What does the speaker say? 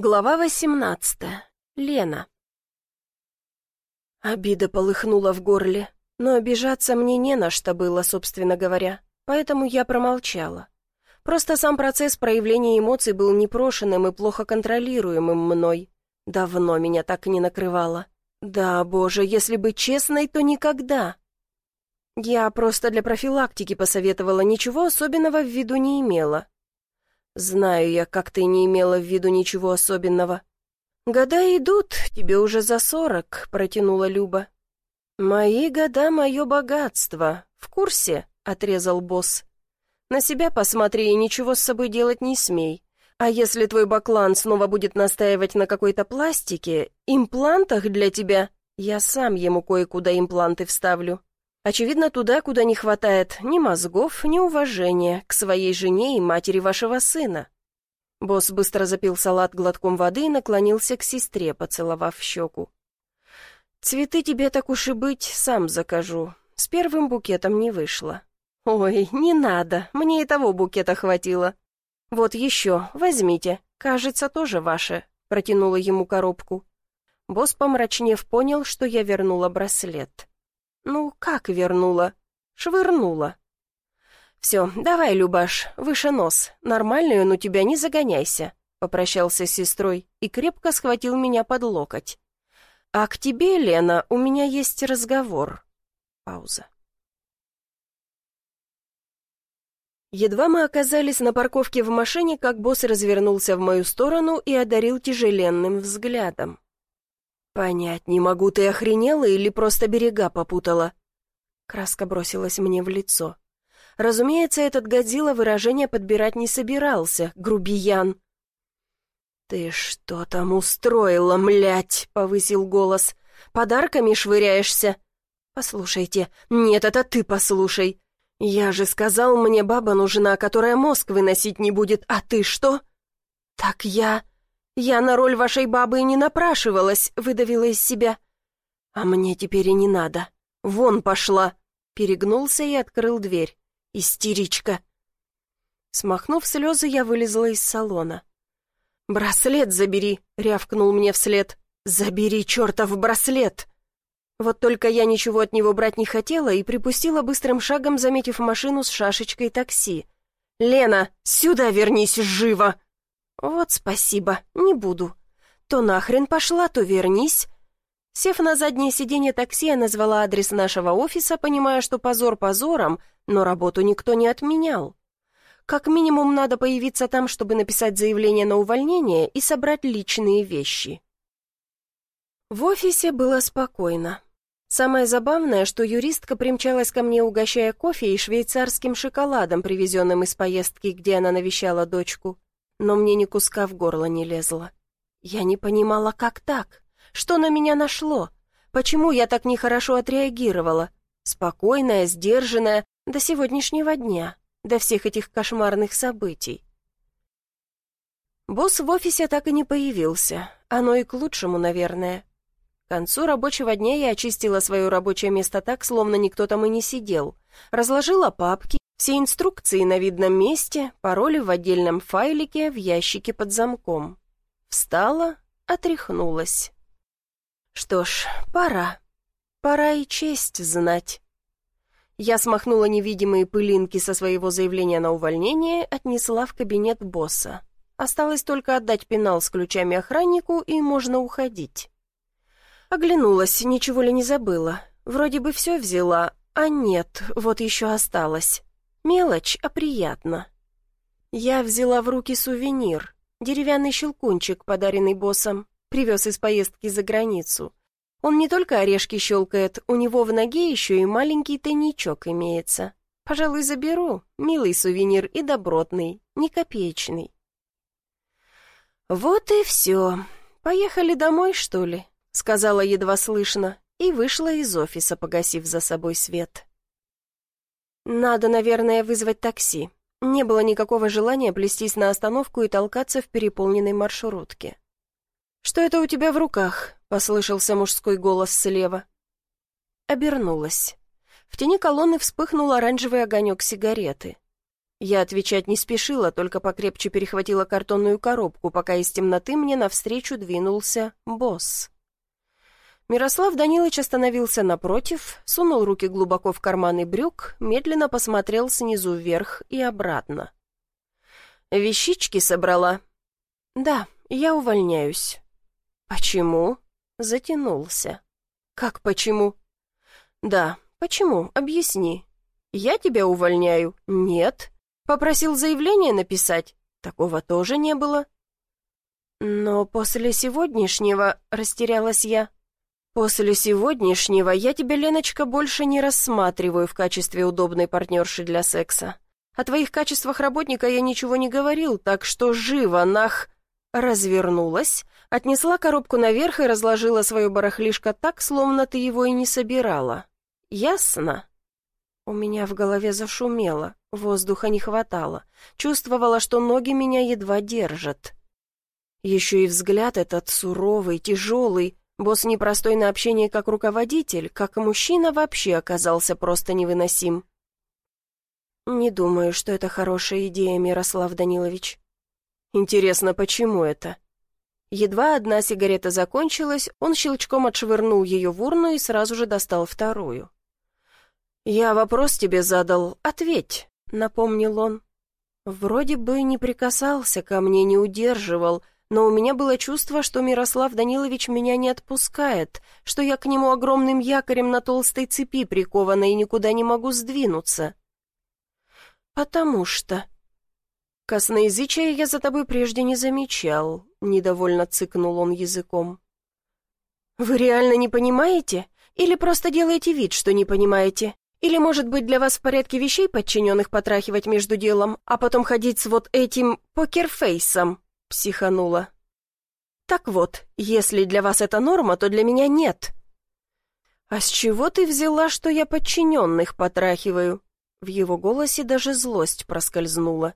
Глава восемнадцатая. Лена. Обида полыхнула в горле, но обижаться мне не на что было, собственно говоря, поэтому я промолчала. Просто сам процесс проявления эмоций был непрошенным и плохо контролируемым мной. Давно меня так не накрывало. Да, боже, если быть честной, то никогда. Я просто для профилактики посоветовала, ничего особенного в виду не имела. «Знаю я, как ты не имела в виду ничего особенного». «Года идут, тебе уже за сорок», — протянула Люба. «Мои года — мое богатство. В курсе?» — отрезал босс. «На себя посмотри и ничего с собой делать не смей. А если твой баклан снова будет настаивать на какой-то пластике, имплантах для тебя, я сам ему кое-куда импланты вставлю. Очевидно, туда, куда не хватает ни мозгов, ни уважения к своей жене и матери вашего сына». Босс быстро запил салат глотком воды и наклонился к сестре, поцеловав щеку. «Цветы тебе так уж и быть, сам закажу. С первым букетом не вышло». «Ой, не надо, мне и того букета хватило». «Вот еще, возьмите, кажется, тоже ваше», — протянула ему коробку. Босс, помрачнев, понял, что я вернула браслет. «Ну, как вернула?» «Швырнула». «Все, давай, Любаш, выше нос. Нормальный у тебя, не загоняйся», — попрощался с сестрой и крепко схватил меня под локоть. «А к тебе, Лена, у меня есть разговор». Пауза. Едва мы оказались на парковке в машине, как босс развернулся в мою сторону и одарил тяжеленным взглядом. «Понять не могу, ты охренела или просто берега попутала?» Краска бросилась мне в лицо. Разумеется, этот Годзилла выражение подбирать не собирался, грубиян. «Ты что там устроила, млять?» — повысил голос. «Подарками швыряешься?» «Послушайте, нет, это ты послушай. Я же сказал, мне баба нужна, которая мозг выносить не будет, а ты что?» «Так я...» «Я на роль вашей бабы и не напрашивалась», — выдавила из себя. «А мне теперь и не надо. Вон пошла!» Перегнулся и открыл дверь. «Истеричка!» Смахнув слезы, я вылезла из салона. «Браслет забери!» — рявкнул мне вслед. «Забери чертов браслет!» Вот только я ничего от него брать не хотела и припустила быстрым шагом, заметив машину с шашечкой такси. «Лена, сюда вернись живо!» «Вот спасибо, не буду. То нахрен пошла, то вернись». Сев на заднее сиденье такси, я назвала адрес нашего офиса, понимая, что позор позором, но работу никто не отменял. Как минимум надо появиться там, чтобы написать заявление на увольнение и собрать личные вещи. В офисе было спокойно. Самое забавное, что юристка примчалась ко мне, угощая кофе и швейцарским шоколадом, привезенным из поездки, где она навещала дочку но мне ни куска в горло не лезло. Я не понимала, как так? Что на меня нашло? Почему я так нехорошо отреагировала? Спокойная, сдержанная, до сегодняшнего дня, до всех этих кошмарных событий. Босс в офисе так и не появился. Оно и к лучшему, наверное. К концу рабочего дня я очистила свое рабочее место так, словно никто там и не сидел. Разложила папки, все инструкции на видном месте, пароли в отдельном файлике в ящике под замком. Встала, отряхнулась. Что ж, пора. Пора и честь знать. Я смахнула невидимые пылинки со своего заявления на увольнение, отнесла в кабинет босса. Осталось только отдать пенал с ключами охраннику, и можно уходить. Оглянулась, ничего ли не забыла. Вроде бы все взяла, а нет, вот еще осталось. Мелочь, а приятно. Я взяла в руки сувенир, деревянный щелкунчик, подаренный боссом, привез из поездки за границу. Он не только орешки щелкает, у него в ноге еще и маленький тайничок имеется. Пожалуй, заберу, милый сувенир и добротный, не копеечный. «Вот и все. Поехали домой, что ли?» — сказала едва слышно и вышла из офиса, погасив за собой свет. Надо, наверное, вызвать такси. Не было никакого желания плестись на остановку и толкаться в переполненной маршрутке. «Что это у тебя в руках?» — послышался мужской голос слева. Обернулась. В тени колонны вспыхнул оранжевый огонек сигареты. Я отвечать не спешила, только покрепче перехватила картонную коробку, пока из темноты мне навстречу двинулся босс. Мирослав Данилович остановился напротив, сунул руки глубоко в карманы брюк, медленно посмотрел снизу вверх и обратно. «Вещички собрала?» «Да, я увольняюсь». «Почему?» Затянулся. «Как почему?» «Да, почему? Объясни». «Я тебя увольняю?» «Нет». «Попросил заявление написать?» «Такого тоже не было». «Но после сегодняшнего...» — растерялась я. «После сегодняшнего я тебя, Леночка, больше не рассматриваю в качестве удобной партнерши для секса. О твоих качествах работника я ничего не говорил, так что живо, нах...» Развернулась, отнесла коробку наверх и разложила свое барахлишко так, словно ты его и не собирала. «Ясно?» У меня в голове зашумело, воздуха не хватало. Чувствовала, что ноги меня едва держат. Еще и взгляд этот суровый, тяжелый. Босс непростой на общение как руководитель, как мужчина вообще оказался просто невыносим. «Не думаю, что это хорошая идея, Мирослав Данилович». «Интересно, почему это?» Едва одна сигарета закончилась, он щелчком отшвырнул ее в урну и сразу же достал вторую. «Я вопрос тебе задал, ответь», — напомнил он. Вроде бы не прикасался ко мне, не удерживал, но у меня было чувство, что Мирослав Данилович меня не отпускает, что я к нему огромным якорем на толстой цепи прикована и никуда не могу сдвинуться. «Потому что...» «Косноязычия я за тобой прежде не замечал», — недовольно цыкнул он языком. «Вы реально не понимаете? Или просто делаете вид, что не понимаете? Или, может быть, для вас в порядке вещей подчиненных потрахивать между делом, а потом ходить с вот этим покерфейсом?» — психанула. «Так вот, если для вас это норма, то для меня нет». «А с чего ты взяла, что я подчиненных потрахиваю?» В его голосе даже злость проскользнула.